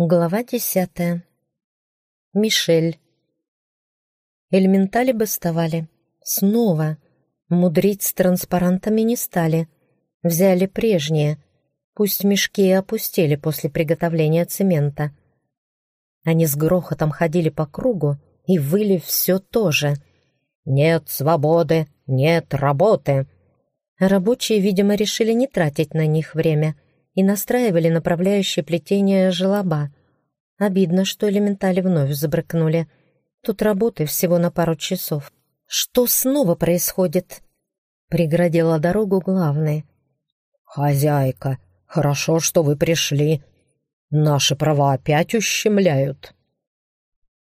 Глава десятая. Мишель. Элементали бастовали. Снова. Мудрить с транспарантами не стали. Взяли прежние. Пусть мешки и опустили после приготовления цемента. Они с грохотом ходили по кругу и выли все то же. «Нет свободы, нет работы». Рабочие, видимо, решили не тратить на них время — и настраивали направляющее плетение желоба. Обидно, что элементали вновь забрыкнули. Тут работы всего на пару часов. Что снова происходит? Преградила дорогу главный. «Хозяйка, хорошо, что вы пришли. Наши права опять ущемляют».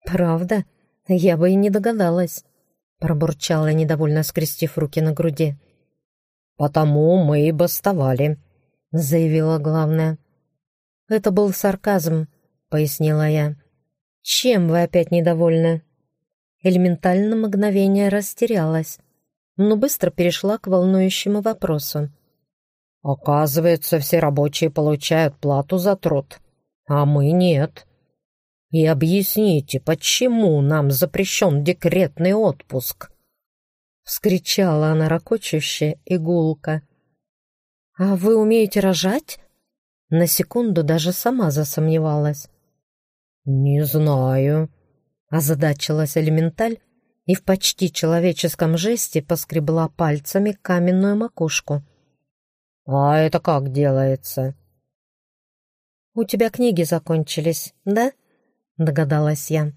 «Правда? Я бы и не догадалась», — пробурчала, недовольно скрестив руки на груди. «Потому мы и бастовали», — заявила главная. «Это был сарказм», — пояснила я. «Чем вы опять недовольны?» Элементально мгновение растерялась, но быстро перешла к волнующему вопросу. «Оказывается, все рабочие получают плату за труд, а мы нет. И объясните, почему нам запрещен декретный отпуск?» Вскричала она ракочуще и гулко. «А вы умеете рожать?» На секунду даже сама засомневалась. «Не знаю», — озадачилась элементаль и в почти человеческом жесте поскребла пальцами каменную макушку. «А это как делается?» «У тебя книги закончились, да?» — догадалась я.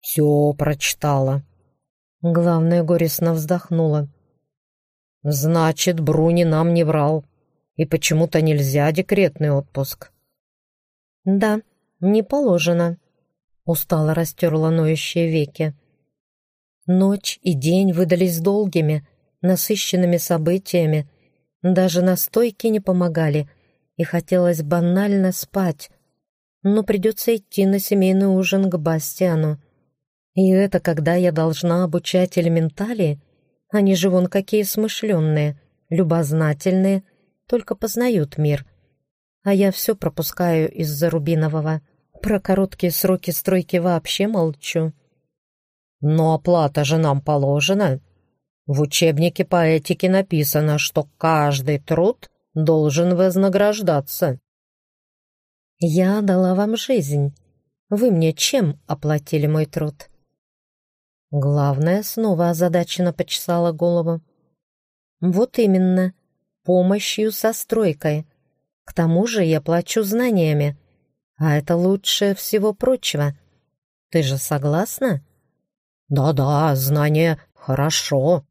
«Все прочитала». Главное горестно вздохнула. Значит, Бруни нам не врал. И почему-то нельзя декретный отпуск. Да, не положено. Устало растерла ноющие веки. Ночь и день выдались долгими, насыщенными событиями. Даже настойки не помогали, и хотелось банально спать. Но придется идти на семейный ужин к Бастиану. И это когда я должна обучать элементали они же вон какие смышленные, любознательные, только познают мир. А я все пропускаю из-за Рубинового. Про короткие сроки стройки вообще молчу. Но оплата же нам положена. В учебнике по этике написано, что каждый труд должен вознаграждаться. Я дала вам жизнь. Вы мне чем оплатили мой труд? Главное, снова озадаченно почесала голову. Вот именно, помощью со стройкой. К тому же я плачу знаниями, а это лучше всего прочего. Ты же согласна? Да-да, знания хорошо,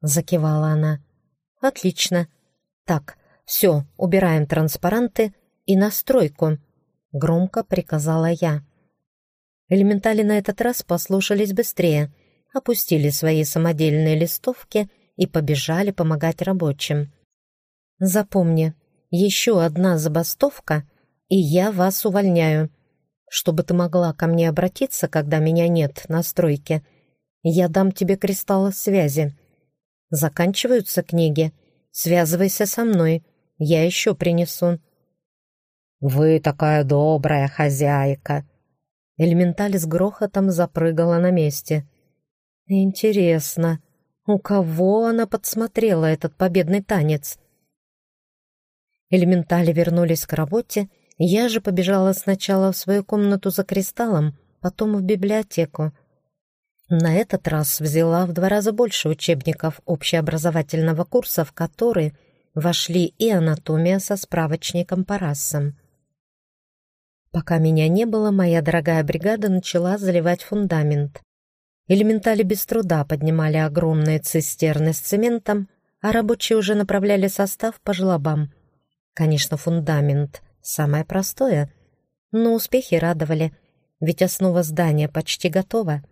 закивала она. Отлично. Так, все, убираем транспаранты и на стройку, громко приказала я. Элементали на этот раз послушались быстрее, опустили свои самодельные листовки и побежали помогать рабочим. «Запомни, еще одна забастовка, и я вас увольняю. Чтобы ты могла ко мне обратиться, когда меня нет на стройке, я дам тебе кристалл связи. Заканчиваются книги. Связывайся со мной, я еще принесу». «Вы такая добрая хозяйка!» Элементаль с грохотом запрыгала на месте. «Интересно, у кого она подсмотрела этот победный танец?» Элементали вернулись к работе, я же побежала сначала в свою комнату за кристаллом, потом в библиотеку. На этот раз взяла в два раза больше учебников общеобразовательного курса, в который вошли и анатомия со справочником по расам. Пока меня не было, моя дорогая бригада начала заливать фундамент. Элементали без труда поднимали огромные цистерны с цементом, а рабочие уже направляли состав по желобам. Конечно, фундамент — самое простое, но успехи радовали, ведь основа здания почти готова.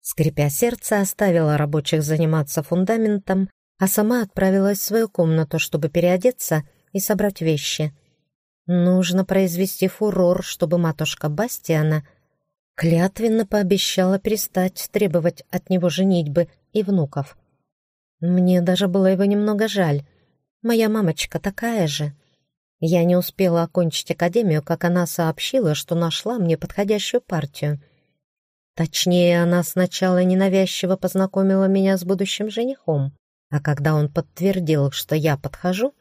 Скрипя сердце, оставила рабочих заниматься фундаментом, а сама отправилась в свою комнату, чтобы переодеться и собрать вещи — Нужно произвести фурор, чтобы матушка Бастиана клятвенно пообещала перестать требовать от него женитьбы и внуков. Мне даже было его немного жаль. Моя мамочка такая же. Я не успела окончить академию, как она сообщила, что нашла мне подходящую партию. Точнее, она сначала ненавязчиво познакомила меня с будущим женихом, а когда он подтвердил, что я подхожу,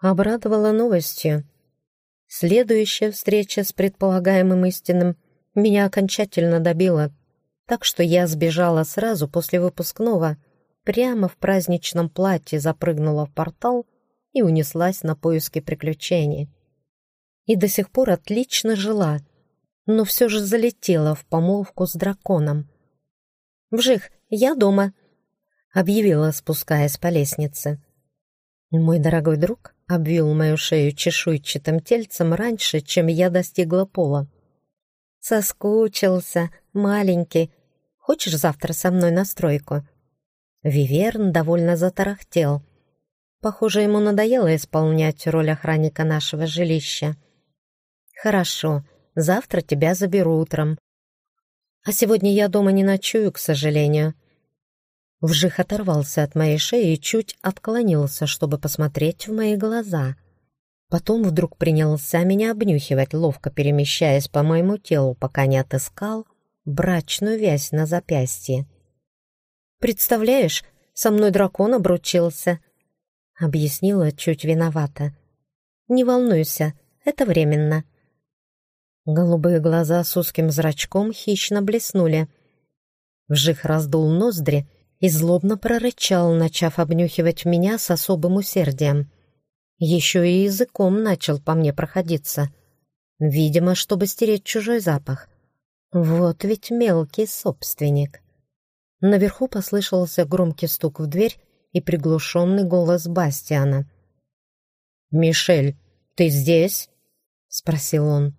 обрадовала новостью. Следующая встреча с предполагаемым истинным меня окончательно добила, так что я сбежала сразу после выпускного, прямо в праздничном платье запрыгнула в портал и унеслась на поиски приключений. И до сих пор отлично жила, но все же залетела в помолвку с драконом. «Вжих, я дома», — объявила, спускаясь по лестнице. Мой дорогой друг обвил мою шею чешуйчатым тельцем раньше, чем я достигла пола. «Соскучился, маленький. Хочешь завтра со мной на стройку?» Виверн довольно затарахтел. Похоже, ему надоело исполнять роль охранника нашего жилища. «Хорошо, завтра тебя заберу утром. А сегодня я дома не ночую, к сожалению». Вжих оторвался от моей шеи и чуть отклонился, чтобы посмотреть в мои глаза. Потом вдруг принялся меня обнюхивать, ловко перемещаясь по моему телу, пока не отыскал брачную вязь на запястье. «Представляешь, со мной дракон обручился», — объяснила чуть виновата. «Не волнуйся, это временно». Голубые глаза с узким зрачком хищно блеснули. Вжих раздул ноздри и злобно прорычал, начав обнюхивать меня с особым усердием. Еще и языком начал по мне проходиться. Видимо, чтобы стереть чужой запах. Вот ведь мелкий собственник. Наверху послышался громкий стук в дверь и приглушенный голос Бастиана. «Мишель, ты здесь?» — спросил он.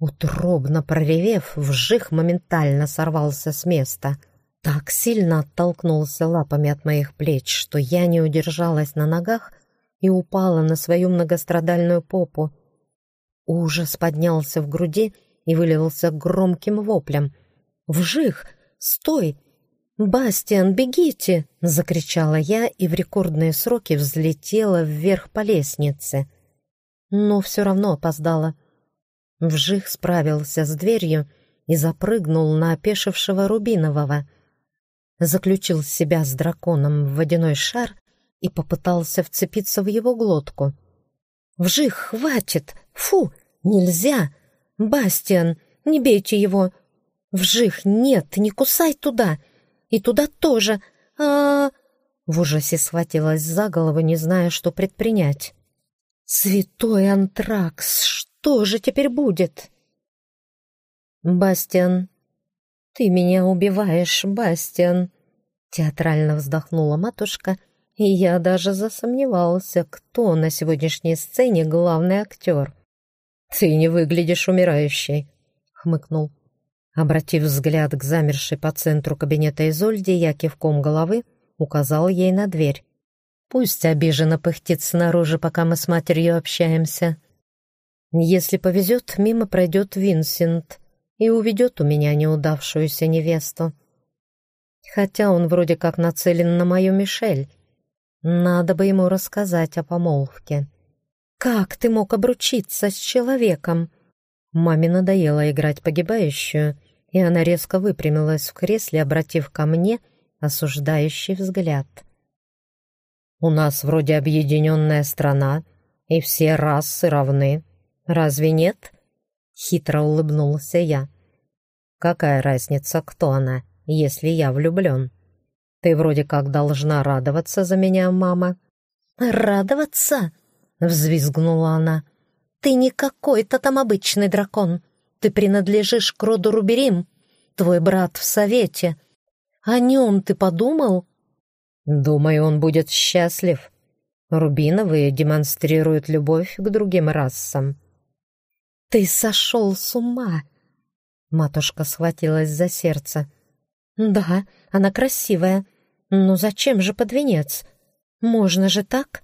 Утробно проревев, вжих моментально сорвался с места. Так сильно оттолкнулся лапами от моих плеч, что я не удержалась на ногах и упала на свою многострадальную попу. Ужас поднялся в груди и вылился громким воплем. «Вжих! Стой! Бастиан, бегите!» — закричала я и в рекордные сроки взлетела вверх по лестнице. Но все равно опоздала. Вжих справился с дверью и запрыгнул на опешившего Рубинового. Заключил себя с драконом в водяной шар и попытался вцепиться в его глотку. «Вжих, хватит! Фу! Нельзя! Бастиан, не бейте его! Вжих, нет, не кусай туда! И туда тоже! а, -а, В ужасе схватилась за голову, не зная, что предпринять. «Святой антракс, что же теперь будет?» «Бастиан, ты меня убиваешь, Бастиан!» Театрально вздохнула матушка, и я даже засомневался, кто на сегодняшней сцене главный актер. «Ты не выглядишь умирающей», — хмыкнул. Обратив взгляд к замершей по центру кабинета Изольде, я кивком головы указал ей на дверь. «Пусть обиженно пыхтит снаружи, пока мы с матерью общаемся». Если повезет, мимо пройдет Винсент и уведет у меня неудавшуюся невесту. Хотя он вроде как нацелен на мою Мишель. Надо бы ему рассказать о помолвке. «Как ты мог обручиться с человеком?» Маме надоело играть погибающую, и она резко выпрямилась в кресле, обратив ко мне осуждающий взгляд. «У нас вроде объединенная страна, и все расы равны. «Разве нет?» — хитро улыбнулся я. «Какая разница, кто она, если я влюблен? Ты вроде как должна радоваться за меня, мама». «Радоваться?» — взвизгнула она. «Ты не какой-то там обычный дракон. Ты принадлежишь к роду Руберим. Твой брат в совете. О нем ты подумал?» «Думаю, он будет счастлив. Рубиновые демонстрируют любовь к другим расам». «Ты сошел с ума!» Матушка схватилась за сердце. «Да, она красивая. Но зачем же под венец? Можно же так?»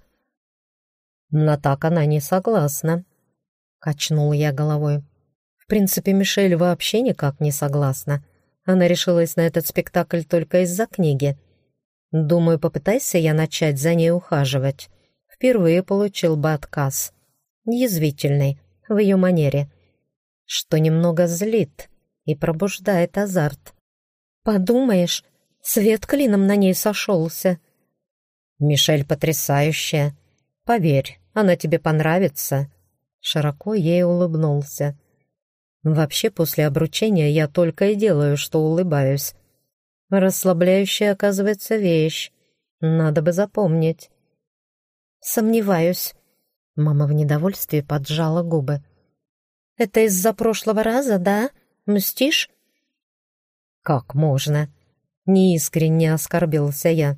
«На так она не согласна», — качнул я головой. «В принципе, Мишель вообще никак не согласна. Она решилась на этот спектакль только из-за книги. Думаю, попытайся я начать за ней ухаживать. Впервые получил бы отказ. язвительной, в ее манере, что немного злит и пробуждает азарт. «Подумаешь, свет клином на ней сошелся». «Мишель потрясающая. Поверь, она тебе понравится». Широко ей улыбнулся. Вообще, после обручения я только и делаю, что улыбаюсь. Расслабляющая, оказывается, вещь. Надо бы запомнить. Сомневаюсь. Мама в недовольстве поджала губы. «Это из-за прошлого раза, да? Мстишь?» «Как можно?» Неискренне оскорбился я.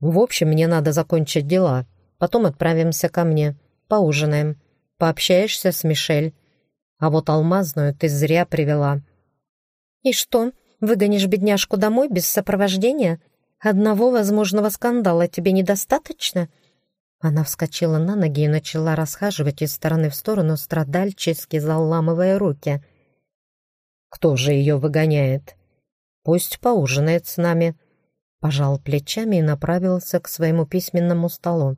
«В общем, мне надо закончить дела. Потом отправимся ко мне. Поужинаем. Пообщаешься с Мишель. А вот алмазную ты зря привела». «И что, выгонишь бедняжку домой без сопровождения? Одного возможного скандала тебе недостаточно?» Она вскочила на ноги и начала расхаживать из стороны в сторону, страдальчески заламывая руки. «Кто же ее выгоняет? Пусть поужинает с нами», — пожал плечами и направился к своему письменному столу.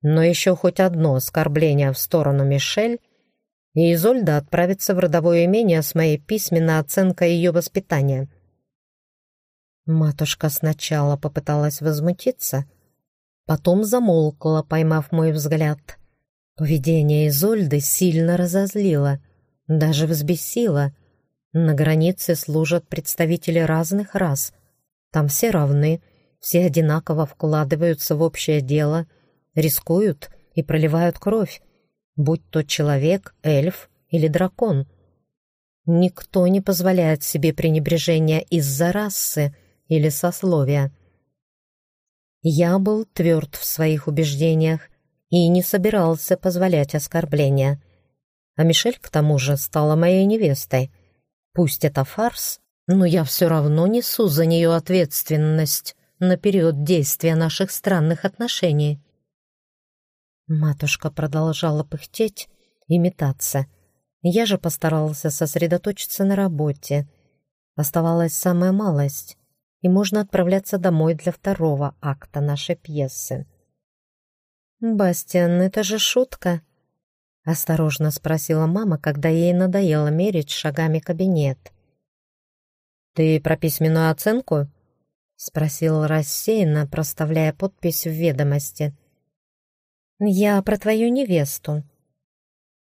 «Но еще хоть одно оскорбление в сторону Мишель, и Изольда отправится в родовое имение с моей письменной оценкой ее воспитания». Матушка сначала попыталась возмутиться, — Потом замолкла, поймав мой взгляд. Поведение Изольды сильно разозлило, даже взбесило. На границе служат представители разных рас. Там все равны, все одинаково вкладываются в общее дело, рискуют и проливают кровь, будь то человек, эльф или дракон. Никто не позволяет себе пренебрежения из-за расы или сословия. Я был тверд в своих убеждениях и не собирался позволять оскорбления. А Мишель, к тому же, стала моей невестой. Пусть это фарс, но я все равно несу за нее ответственность на период действия наших странных отношений. Матушка продолжала пыхтеть и метаться. Я же постарался сосредоточиться на работе. Оставалась самая малость и можно отправляться домой для второго акта нашей пьесы. «Бастиан, это же шутка!» — осторожно спросила мама, когда ей надоело мерить шагами кабинет. «Ты про письменную оценку?» — спросил рассеянно, проставляя подпись в ведомости. «Я про твою невесту».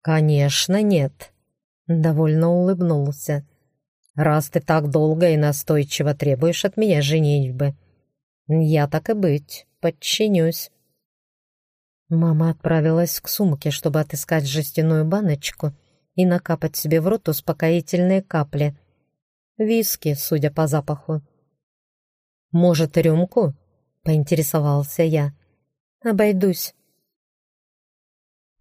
«Конечно, нет», — довольно улыбнулся раз ты так долго и настойчиво требуешь от меня женитьбы. Я так и быть, подчинюсь». Мама отправилась к сумке, чтобы отыскать жестяную баночку и накапать себе в рот успокоительные капли. Виски, судя по запаху. «Может, рюмку?» — поинтересовался я. «Обойдусь».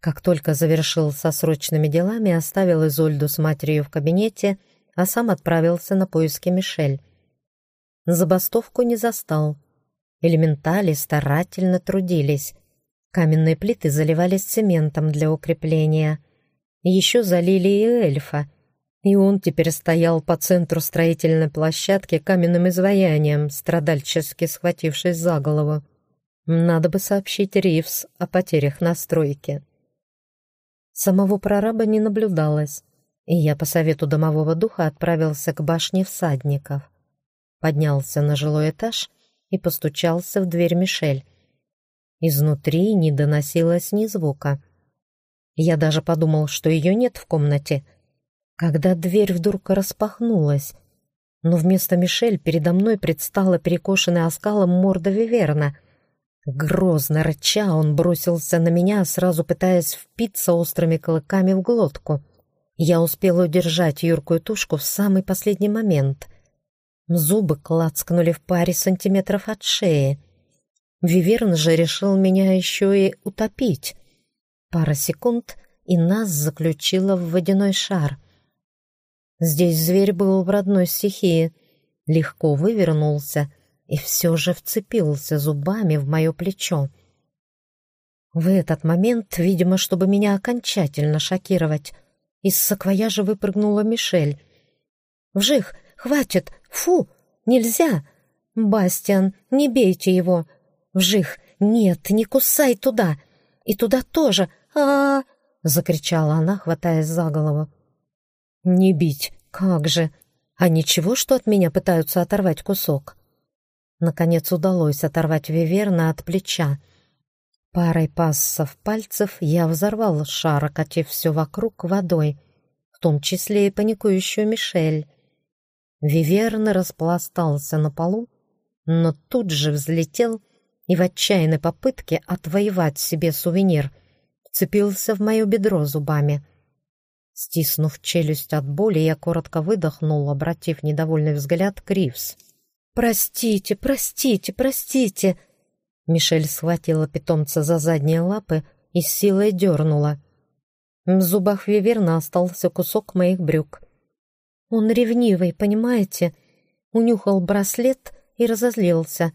Как только завершил со срочными делами, оставил Изольду с матерью в кабинете — а сам отправился на поиски Мишель. Забастовку не застал. Элементали старательно трудились. Каменные плиты заливались цементом для укрепления. Еще залили и эльфа, и он теперь стоял по центру строительной площадки каменным изваянием, страдальчески схватившись за голову. Надо бы сообщить Ривс о потерях на стройке. Самого прораба не наблюдалось и я по совету домового духа отправился к башне всадников. Поднялся на жилой этаж и постучался в дверь Мишель. Изнутри не доносилось ни звука. Я даже подумал, что ее нет в комнате, когда дверь вдруг распахнулась, но вместо Мишель передо мной предстала перекошенная оскалом морда Виверна. Грозно рыча он бросился на меня, сразу пытаясь впиться острыми клыками в глотку — я успела удержать юркую тушку в самый последний момент. Зубы клацкнули в паре сантиметров от шеи. Виверн же решил меня еще и утопить. Пара секунд, и нас заключило в водяной шар. Здесь зверь был в родной стихии, легко вывернулся и все же вцепился зубами в мое плечо. В этот момент, видимо, чтобы меня окончательно шокировать, из саквояжа выпрыгнула Мишель. «Вжих! Хватит! Фу! Нельзя! Бастиан, не бейте его! Вжих! Нет, не кусай туда! И туда тоже! а, -а, -а закричала она, хватаясь за голову. «Не бить, как же! А ничего, что от меня пытаются оторвать кусок?» Наконец удалось оторвать Виверна от плеча. Парой пассов пальцев я взорвал шар, окатив все вокруг водой, в том числе и паникующую Мишель. Виверн распластался на полу, но тут же взлетел и в отчаянной попытке отвоевать себе сувенир вцепился в мое бедро зубами. Стиснув челюсть от боли, я коротко выдохнул, обратив недовольный взгляд к Ривз. «Простите, простите, простите!» Мишель схватила питомца за задние лапы и с силой дернула. В зубах Виверна остался кусок моих брюк. Он ревнивый, понимаете? Унюхал браслет и разозлился.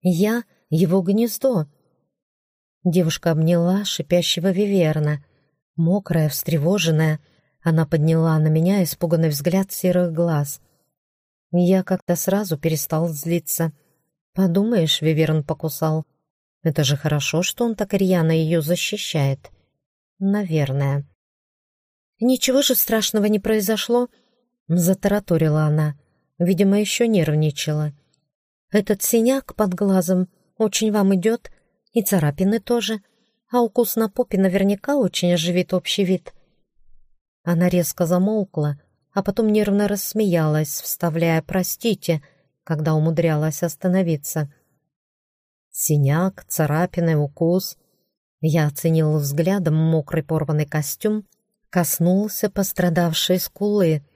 Я — его гнездо. Девушка обняла шипящего Виверна. Мокрая, встревоженная, она подняла на меня испуганный взгляд серых глаз. Я как-то сразу перестал злиться. Подумаешь, Виверн покусал. Это же хорошо, что он так рьяно ее защищает. Наверное. Ничего же страшного не произошло, Затараторила она. Видимо, еще нервничала. «Этот синяк под глазом очень вам идет, и царапины тоже, а укус на попе наверняка очень оживит общий вид». Она резко замолкла, а потом нервно рассмеялась, вставляя «простите», когда умудрялась остановиться. Синяк, царапины, укус. Я оценил взглядом мокрый порванный костюм, коснулся пострадавшей скулы —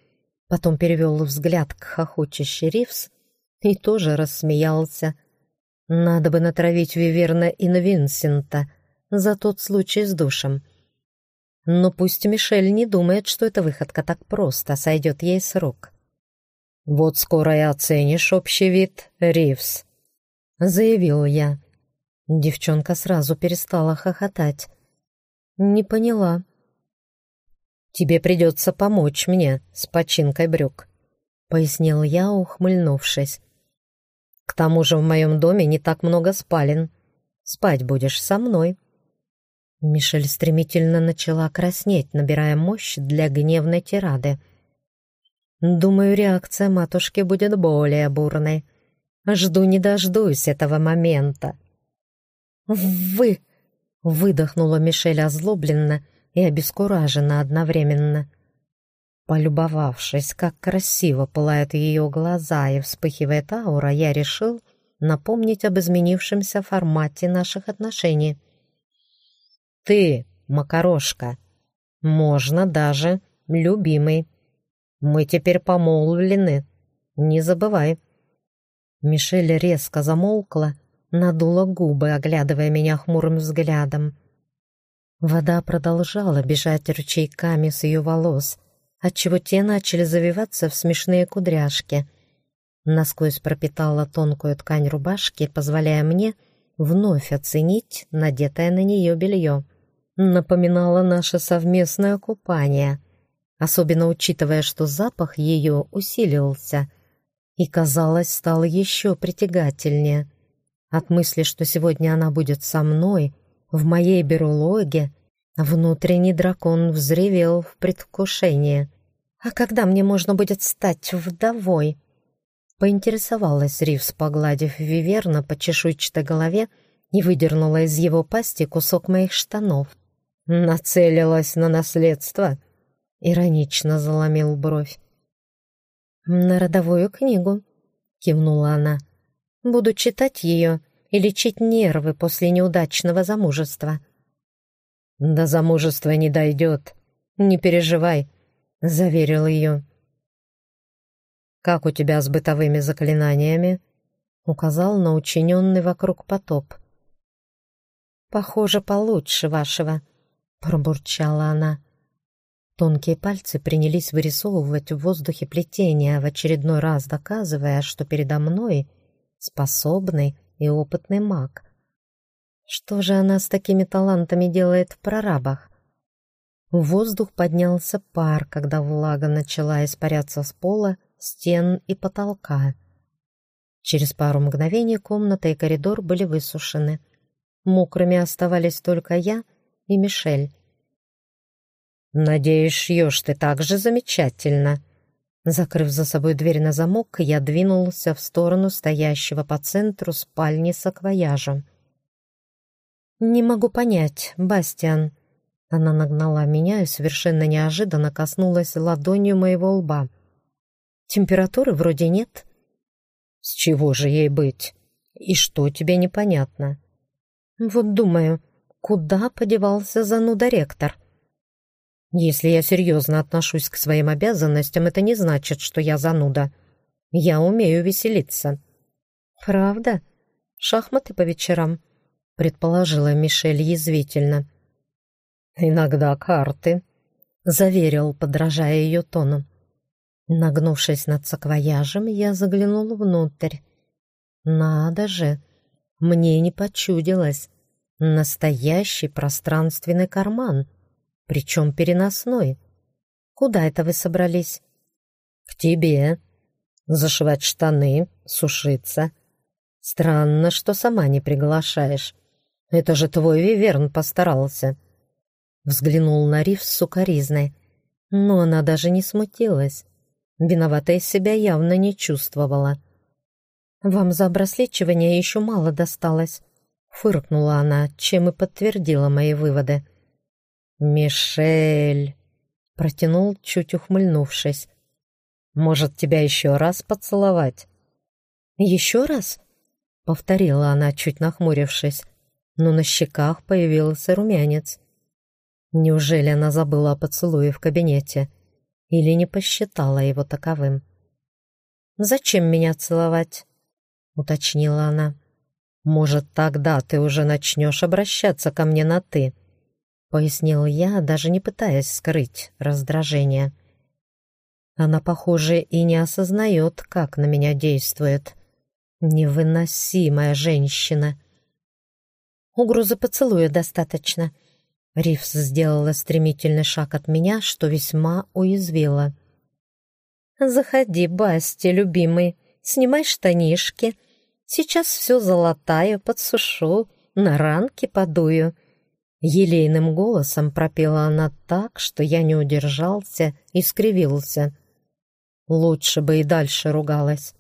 Потом перевел взгляд к хохочущей Ривс и тоже рассмеялся. Надо бы натравить Виверна и на Винсента за тот случай с душем. Но пусть Мишель не думает, что эта выходка так просто сойдет ей с рук. «Вот скоро и оценишь общий вид, Ривс», — заявил я. Девчонка сразу перестала хохотать. «Не поняла», тебе придется помочь мне с починкой брюк», — пояснил я, ухмыльнувшись. «К тому же в моем доме не так много спален. Спать будешь со мной». Мишель стремительно начала краснеть, набирая мощь для гневной тирады. «Думаю, реакция матушки будет более бурной. Жду не дождусь этого момента». «Вы!» — выдохнула Мишель озлобленно — и обескуражена одновременно. Полюбовавшись, как красиво пылают ее глаза и вспыхивает аура, я решил напомнить об изменившемся формате наших отношений. «Ты, Макарошка, можно даже любимый. Мы теперь помолвлены, не забывай». Мишель резко замолкла, надула губы, оглядывая меня хмурым взглядом. Вода продолжала бежать ручейками с ее волос, отчего те начали завиваться в смешные кудряшки. Насквозь пропитала тонкую ткань рубашки, позволяя мне вновь оценить надетое на нее белье. Напоминало наше совместное купание, особенно учитывая, что запах ее усилился и, казалось, стал еще притягательнее. От мысли, что сегодня она будет со мной — в моей берлоге внутренний дракон взревел в предвкушении. «А когда мне можно будет стать вдовой?» Поинтересовалась Ривс, погладив Виверна по чешуйчатой голове и выдернула из его пасти кусок моих штанов. «Нацелилась на наследство?» — иронично заломил бровь. «На родовую книгу», — кивнула она. «Буду читать ее и лечить нервы после неудачного замужества. «До замужества не дойдет. Не переживай», — заверил ее. «Как у тебя с бытовыми заклинаниями?» — указал на учиненный вокруг потоп. «Похоже, получше вашего», — пробурчала она. Тонкие пальцы принялись вырисовывать в воздухе плетения, в очередной раз доказывая, что передо мной способный и опытный маг. Что же она с такими талантами делает в прорабах? В воздух поднялся пар, когда влага начала испаряться с пола, стен и потолка. Через пару мгновений комната и коридор были высушены. Мокрыми оставались только я и Мишель. «Надеюсь, шьешь ты так же замечательно». Закрыв за собой дверь на замок, я двинулся в сторону стоящего по центру спальни с акваяжем. «Не могу понять, Бастиан». Она нагнала меня и совершенно неожиданно коснулась ладонью моего лба. «Температуры вроде нет». «С чего же ей быть? И что тебе непонятно?» «Вот думаю, куда подевался зануда ректор?» Если я серьезно отношусь к своим обязанностям, это не значит, что я зануда. Я умею веселиться». «Правда? Шахматы по вечерам?» — предположила Мишель язвительно. «Иногда карты», — заверил, подражая ее тону. Нагнувшись над саквояжем, я заглянул внутрь. «Надо же! Мне не почудилось. Настоящий пространственный карман» причем переносной. Куда это вы собрались? К тебе. Зашивать штаны, сушиться. Странно, что сама не приглашаешь. Это же твой виверн постарался. Взглянул на Риф с сукоризной. Но она даже не смутилась. Виноватой себя явно не чувствовала. «Вам за обраслечивание еще мало досталось», — фыркнула она, чем и подтвердила мои выводы. «Мишель!» — протянул, чуть ухмыльнувшись. «Может, тебя еще раз поцеловать?» «Еще раз?» — повторила она, чуть нахмурившись, но на щеках появился румянец. Неужели она забыла о поцелуе в кабинете или не посчитала его таковым? «Зачем меня целовать?» — уточнила она. «Может, тогда ты уже начнешь обращаться ко мне на «ты»?» — пояснил я, даже не пытаясь скрыть раздражение. Она, похоже, и не осознает, как на меня действует. Невыносимая женщина. Угрозы поцелуя достаточно. Ривс сделала стремительный шаг от меня, что весьма уязвило. «Заходи, Басти, любимый, снимай штанишки. Сейчас все золотаю, подсушу, на ранки подую». Елейным голосом пропела она так, что я не удержался и скривился. Лучше бы и дальше ругалась.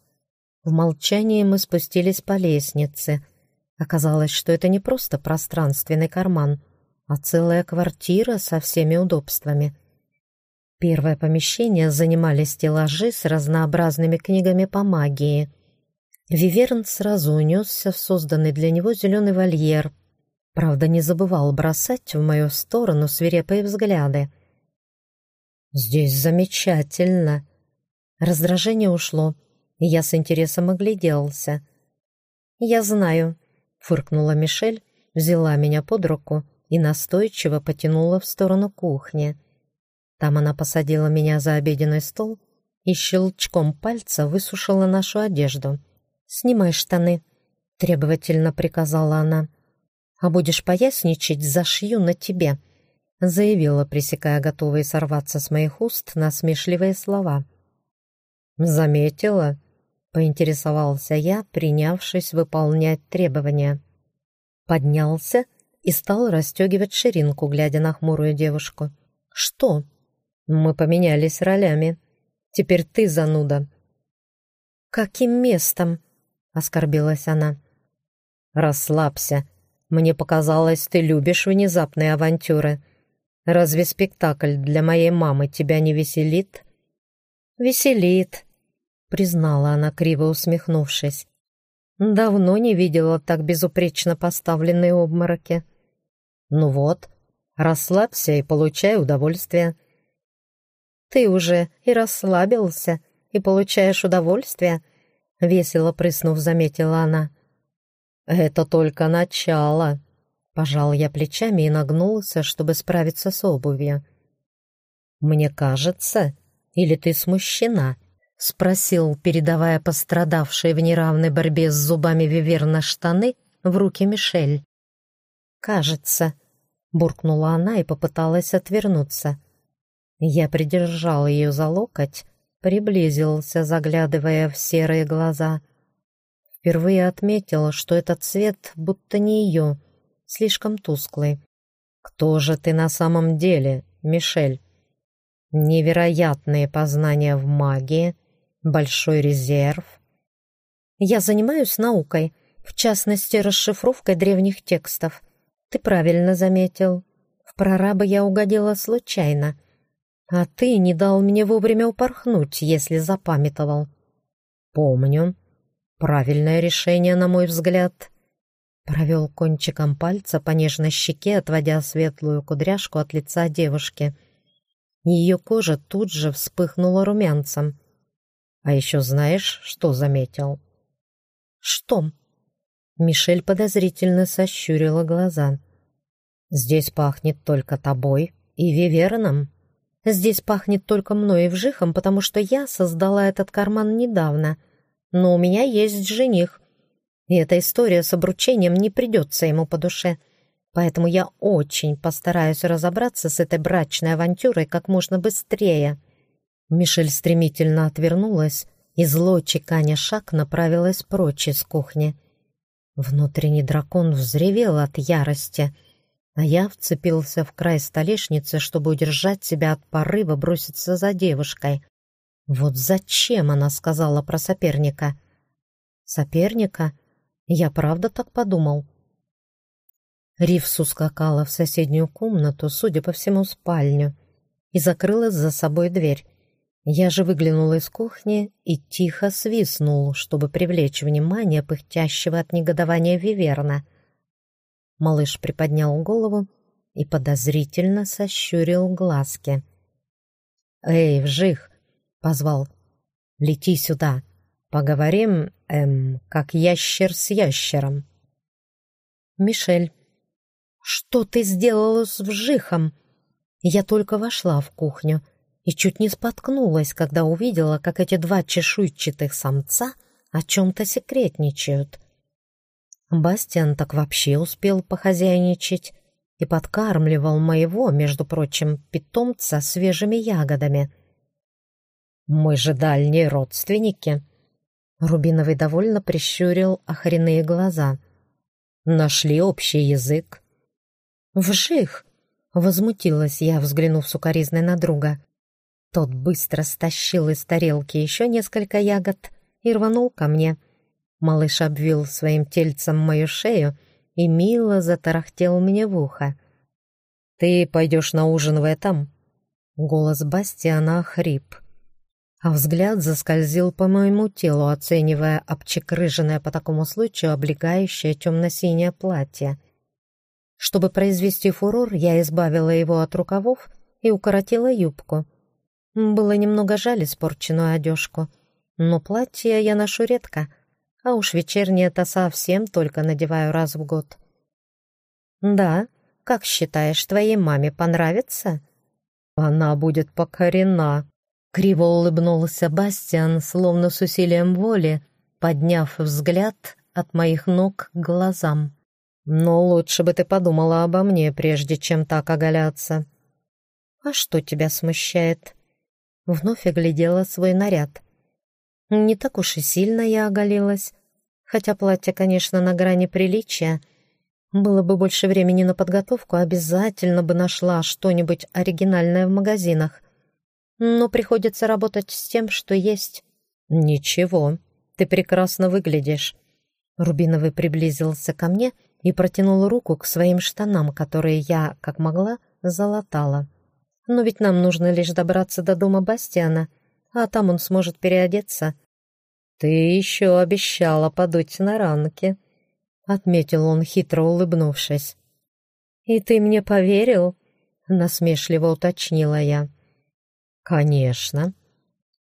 В молчании мы спустились по лестнице. Оказалось, что это не просто пространственный карман, а целая квартира со всеми удобствами. Первое помещение занимали стеллажи с разнообразными книгами по магии. Виверн сразу унесся в созданный для него зеленый вольер, Правда, не забывал бросать в мою сторону свирепые взгляды. «Здесь замечательно!» Раздражение ушло, и я с интересом огляделся. «Я знаю», — фыркнула Мишель, взяла меня под руку и настойчиво потянула в сторону кухни. Там она посадила меня за обеденный стол и щелчком пальца высушила нашу одежду. «Снимай штаны», — требовательно приказала она а будешь поясничать, зашью на тебе», — заявила, пресекая готовые сорваться с моих уст насмешливые слова. «Заметила?» — поинтересовался я, принявшись выполнять требования. Поднялся и стал расстегивать ширинку, глядя на хмурую девушку. «Что?» «Мы поменялись ролями. Теперь ты зануда». «Каким местом?» — оскорбилась она. «Расслабься мне показалось, ты любишь внезапные авантюры. Разве спектакль для моей мамы тебя не веселит?» «Веселит», — признала она, криво усмехнувшись. «Давно не видела так безупречно поставленные обмороки». «Ну вот, расслабься и получай удовольствие». «Ты уже и расслабился, и получаешь удовольствие», — весело прыснув, заметила она. «Это только начало», — пожал я плечами и нагнулся, чтобы справиться с обувью. «Мне кажется, или ты смущена?» — спросил, передавая пострадавшие в неравной борьбе с зубами Виверна штаны в руки Мишель. «Кажется», — буркнула она и попыталась отвернуться. Я придержал ее за локоть, приблизился, заглядывая в серые глаза — Впервые отметила, что этот цвет будто не ее, слишком тусклый. «Кто же ты на самом деле, Мишель?» «Невероятные познания в магии, большой резерв». «Я занимаюсь наукой, в частности, расшифровкой древних текстов. Ты правильно заметил. В прораба я угодила случайно. А ты не дал мне вовремя упорхнуть, если запамятовал». «Помню. Правильное решение, на мой взгляд». Провел кончиком пальца по нежной щеке, отводя светлую кудряшку от лица девушки. Ее кожа тут же вспыхнула румянцем. «А еще знаешь, что заметил?» «Что?» Мишель подозрительно сощурила глаза. «Здесь пахнет только тобой и Виверном. Здесь пахнет только мной и Вжихом, потому что я создала этот карман недавно. Но у меня есть жених, и эта история с обручением не придется ему по душе. Поэтому я очень постараюсь разобраться с этой брачной авантюрой как можно быстрее». Мишель стремительно отвернулась и зло чеканя шаг направилась прочь из кухни. Внутренний дракон взревел от ярости, а я вцепился в край столешницы, чтобы удержать себя от порыва броситься за девушкой. Вот зачем она сказала про соперника? Соперника? Я правда так подумал. Ривс ускакала в соседнюю комнату, судя по всему, спальню, и закрыла за собой дверь. Я же выглянул из кухни и тихо свистнул, чтобы привлечь внимание пыхтящего от негодования Виверна. Малыш приподнял голову и подозрительно сощурил глазки. «Эй, вжих!» — позвал. «Лети сюда!» Поговорим, эм, как ящер с ящером. Мишель, что ты сделала с вжихом? Я только вошла в кухню и чуть не споткнулась, когда увидела, как эти два чешуйчатых самца о чем-то секретничают. Бастиан так вообще успел похозяйничать и подкармливал моего, между прочим, питомца свежими ягодами. «Мы же дальние родственники», Рубиновый довольно прищурил охренные глаза. «Нашли общий язык». «Вжих!» — возмутилась я, взглянув сукоризной на друга. Тот быстро стащил из тарелки еще несколько ягод и рванул ко мне. Малыш обвил своим тельцем мою шею и мило затарахтел мне в ухо. «Ты пойдешь на ужин в этом?» Голос Бастиана хрип а взгляд заскользил по моему телу, оценивая обчекрыженное по такому случаю облегающее темно-синее платье. Чтобы произвести фурор, я избавила его от рукавов и укоротила юбку. Было немного жаль испорченную одежку, но платье я ношу редко, а уж вечернее-то совсем только надеваю раз в год. «Да, как считаешь, твоей маме понравится?» «Она будет покорена», Криво улыбнулся Бастиан, словно с усилием воли, подняв взгляд от моих ног к глазам. «Но лучше бы ты подумала обо мне, прежде чем так оголяться». «А что тебя смущает?» Вновь оглядела свой наряд. Не так уж и сильно я оголилась, хотя платье, конечно, на грани приличия. Было бы больше времени на подготовку, обязательно бы нашла что-нибудь оригинальное в магазинах но приходится работать с тем, что есть». «Ничего, ты прекрасно выглядишь». Рубиновый приблизился ко мне и протянул руку к своим штанам, которые я, как могла, залатала. «Но ведь нам нужно лишь добраться до дома Бастиана, а там он сможет переодеться». «Ты еще обещала подуть на ранки», — отметил он, хитро улыбнувшись. «И ты мне поверил?» — насмешливо уточнила я. «Конечно».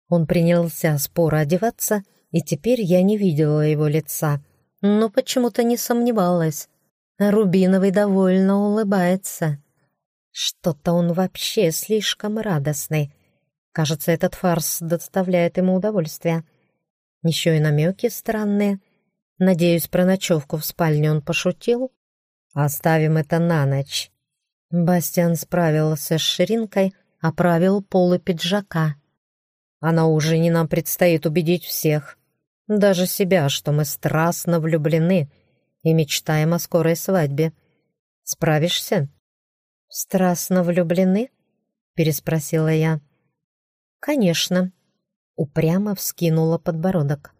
Он принялся споро одеваться, и теперь я не видела его лица, но почему-то не сомневалась. Рубиновый довольно улыбается. Что-то он вообще слишком радостный. Кажется, этот фарс доставляет ему удовольствие. Еще и намеки странные. Надеюсь, про ночевку в спальне он пошутил. Оставим это на ночь. Бастиан справился с ширинкой, оправил полы пиджака. А на ужине нам предстоит убедить всех, даже себя, что мы страстно влюблены и мечтаем о скорой свадьбе. Справишься?» «Страстно влюблены?» — переспросила я. «Конечно», — упрямо вскинула подбородок.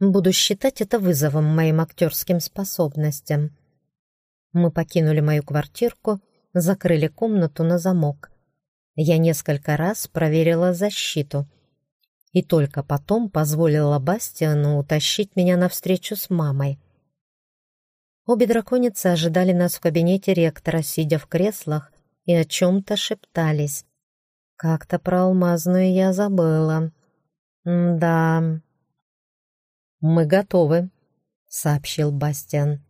«Буду считать это вызовом моим актерским способностям». Мы покинули мою квартирку, закрыли комнату на замок. Я несколько раз проверила защиту и только потом позволила Бастиану утащить меня навстречу с мамой. Обе драконицы ожидали нас в кабинете ректора, сидя в креслах, и о чем-то шептались. Как-то про алмазную я забыла. М да. «Мы готовы», — сообщил Бастиан.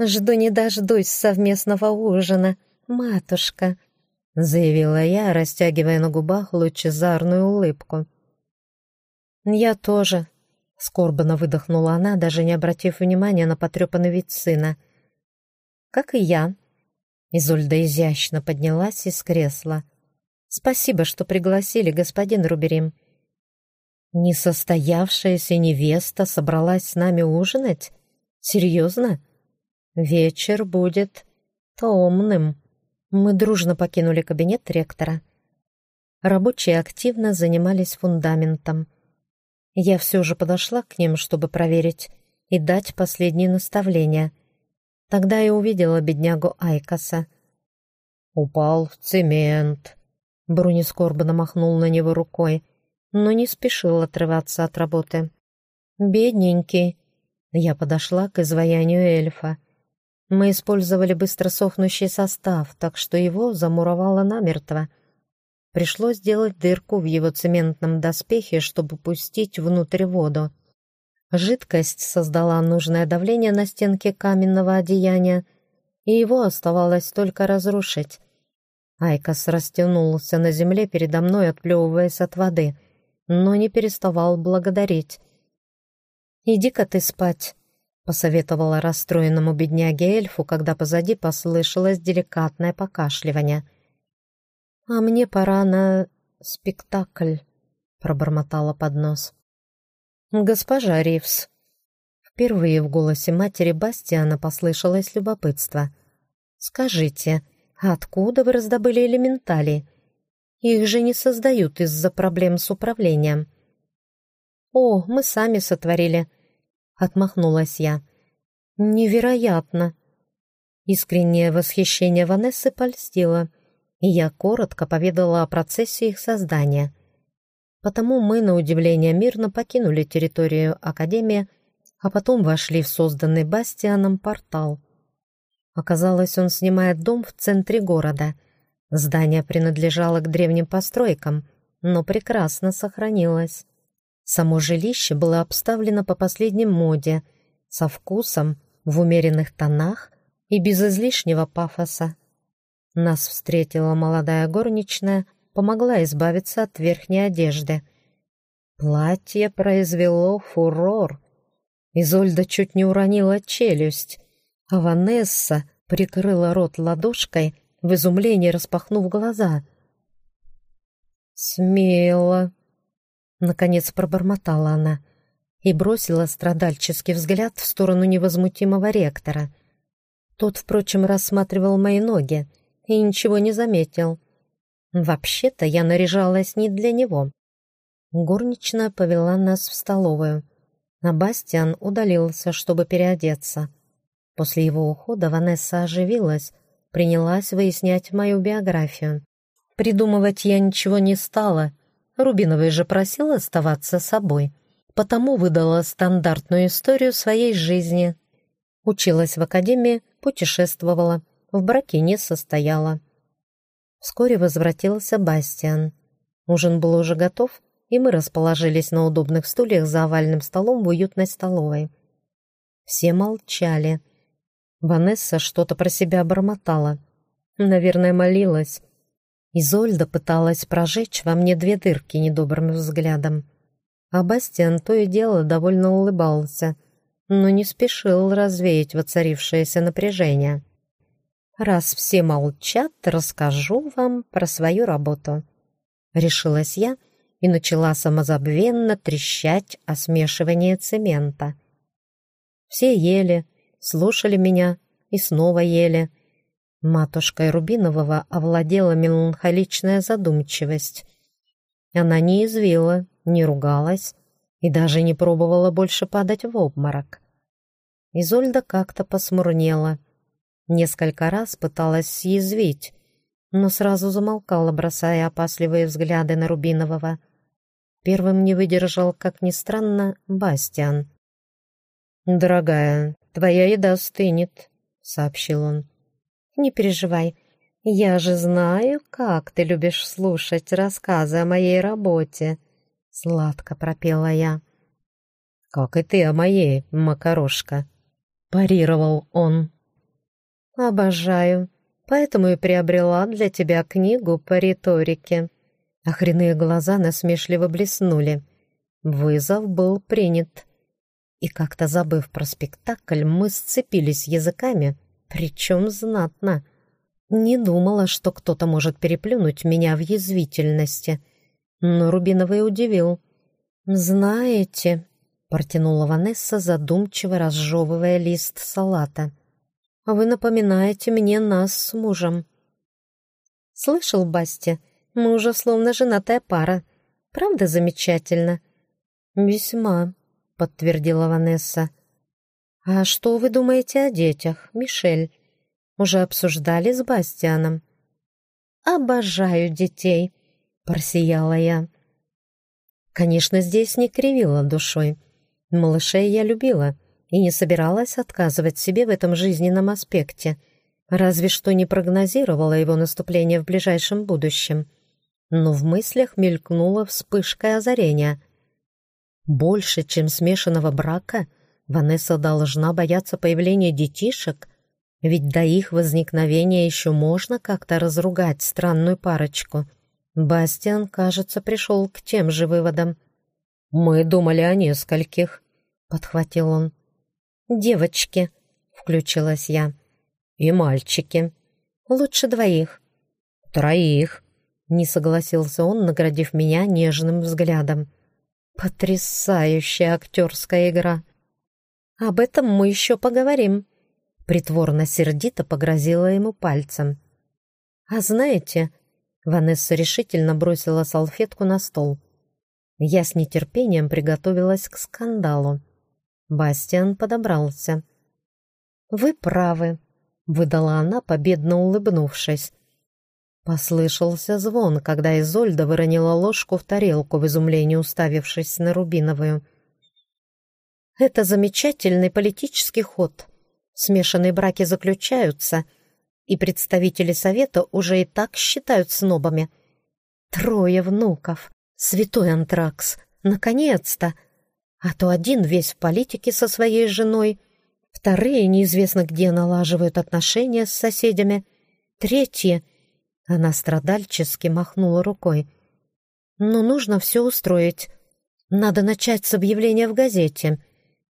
«Жду не дождусь совместного ужина, матушка», — заявила я, растягивая на губах лучезарную улыбку. «Я тоже», Скорбно выдохнула она, даже не обратив внимания на потрепанный вид сына. «Как и я». Изольда изящно поднялась из кресла. «Спасибо, что пригласили, господин Руберим». «Несостоявшаяся невеста собралась с нами ужинать? Серьезно? Вечер будет томным». Мы дружно покинули кабинет ректора. Рабочие активно занимались фундаментом. Я все же подошла к ним, чтобы проверить и дать последние наставления. Тогда я увидела беднягу Айкоса. «Упал в цемент», — Бруни скорбно махнул на него рукой, но не спешил отрываться от работы. «Бедненький», — я подошла к изваянию эльфа. Мы использовали быстро сохнущий состав, так что его замуровало намертво — Пришлось сделать дырку в его цементном доспехе, чтобы пустить внутрь воду. Жидкость создала нужное давление на стенке каменного одеяния, и его оставалось только разрушить. Айкос растянулся на земле передо мной, отплевываясь от воды, но не переставал благодарить. «Иди-ка ты спать», — посоветовала расстроенному бедняге эльфу, когда позади послышалось деликатное покашливание — «А мне пора на спектакль», — пробормотала под нос. «Госпожа Ривс». Впервые в голосе матери Бастиана послышалось любопытство. «Скажите, откуда вы раздобыли элементали? Их же не создают из-за проблем с управлением». «О, мы сами сотворили», — отмахнулась я. «Невероятно!» Искреннее восхищение Ванессы польстило — и я коротко поведала о процессе их создания. Потому мы, на удивление, мирно покинули территорию Академии, а потом вошли в созданный Бастианом портал. Оказалось, он снимает дом в центре города. Здание принадлежало к древним постройкам, но прекрасно сохранилось. Само жилище было обставлено по последней моде, со вкусом, в умеренных тонах и без излишнего пафоса. Нас встретила молодая горничная, помогла избавиться от верхней одежды. Платье произвело фурор. Изольда чуть не уронила челюсть, а Ванесса прикрыла рот ладошкой, в изумлении распахнув глаза. «Смело!» — наконец пробормотала она и бросила страдальческий взгляд в сторону невозмутимого ректора. Тот, впрочем, рассматривал мои ноги — и ничего не заметил. Вообще-то я наряжалась не для него. Горничная повела нас в столовую, а Бастиан удалился, чтобы переодеться. После его ухода Ванесса оживилась, принялась выяснять мою биографию. Придумывать я ничего не стала. Рубиновый же просил оставаться собой, потому выдала стандартную историю своей жизни. Училась в академии, путешествовала, в браке не состояла. Вскоре возвратился Бастиан. Ужин был уже готов, и мы расположились на удобных стульях за овальным столом в уютной столовой. Все молчали. Ванесса что-то про себя бормотала. Наверное, молилась. Изольда пыталась прожечь во мне две дырки недобрым взглядом. А Бастиан то и дело довольно улыбался, но не спешил развеять воцарившееся напряжение. «Раз все молчат, расскажу вам про свою работу». Решилась я и начала самозабвенно трещать о смешивании цемента. Все ели, слушали меня и снова ели. Матушкой Рубинового овладела меланхоличная задумчивость. Она не извила, не ругалась и даже не пробовала больше падать в обморок. Изольда как-то посмурнела. Несколько раз пыталась съязвить, но сразу замолкала, бросая опасливые взгляды на Рубинового. Первым не выдержал, как ни странно, Бастиан. «Дорогая, твоя еда стынет», — сообщил он. «Не переживай, я же знаю, как ты любишь слушать рассказы о моей работе», — сладко пропела я. «Как и ты о моей, Макарошка», — парировал он. «Обожаю, поэтому и приобрела для тебя книгу по риторике». Охренные глаза насмешливо блеснули. Вызов был принят. И как-то забыв про спектакль, мы сцепились языками, причем знатно. Не думала, что кто-то может переплюнуть меня в язвительности. Но Рубиновый удивил. «Знаете...» — протянула Ванесса, задумчиво разжевывая лист салата. «Вы напоминаете мне нас с мужем». «Слышал, Басти, мы уже словно женатая пара. Правда замечательно?» «Весьма», подтвердила Ванесса. «А что вы думаете о детях, Мишель? Уже обсуждали с Бастианом?» «Обожаю детей», — просияла я. Конечно, здесь не кривила душой. Малышей я любила и не собиралась отказывать себе в этом жизненном аспекте, разве что не прогнозировала его наступление в ближайшем будущем. Но в мыслях мелькнула вспышка озарения — больше, чем смешанного брака, Ванесса должна бояться появления детишек, ведь до их возникновения еще можно как-то разругать странную парочку. Бастиан, кажется, пришел к тем же выводам. «Мы думали о нескольких», — подхватил он. «Девочки», — включилась я. «И мальчики». «Лучше двоих». «Троих», — не согласился он, наградив меня нежным взглядом. Потрясающая актерская игра. Об этом мы еще поговорим. Притворно-сердито погрозила ему пальцем. А знаете, Ванесса решительно бросила салфетку на стол. Я с нетерпением приготовилась к скандалу. Бастиан подобрался. «Вы правы», — выдала она, победно улыбнувшись. Послышался звон, когда Изольда выронила ложку в тарелку в изумлении, уставившись на Рубиновую. «Это замечательный политический ход. Смешанные браки заключаются, и представители совета уже и так считают снобами. Трое внуков, святой антракс, наконец-то! А то один весь в политике со своей женой, вторые неизвестно где налаживают отношения с соседями, третьи — она страдальчески махнула рукой. «Но нужно все устроить. Надо начать с объявления в газете.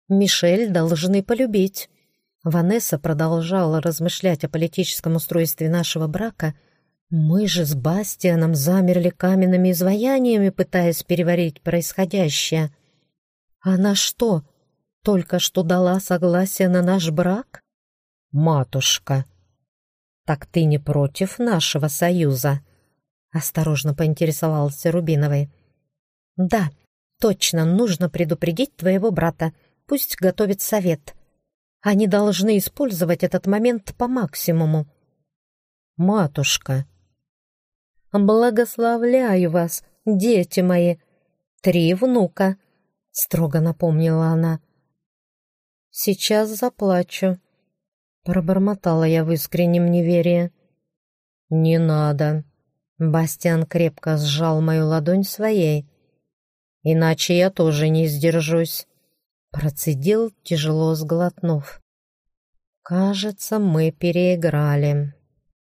Мишель должны полюбить». Ванесса продолжала размышлять о политическом устройстве нашего брака. Мы же с Бастианом замерли каменными изваяниями, пытаясь переварить происходящее. Она что, только что дала согласие на наш брак? «Матушка», «Так ты не против нашего союза?» Осторожно поинтересовался Рубиновой. «Да, точно, нужно предупредить твоего брата. Пусть готовит совет. Они должны использовать этот момент по максимуму». «Матушка!» «Благословляю вас, дети мои! Три внука!» — строго напомнила она. «Сейчас заплачу», Пробормотала я в искреннем неверии. «Не надо». Бастиан крепко сжал мою ладонь своей. «Иначе я тоже не сдержусь». Процедил, тяжело сглотнув. «Кажется, мы переиграли».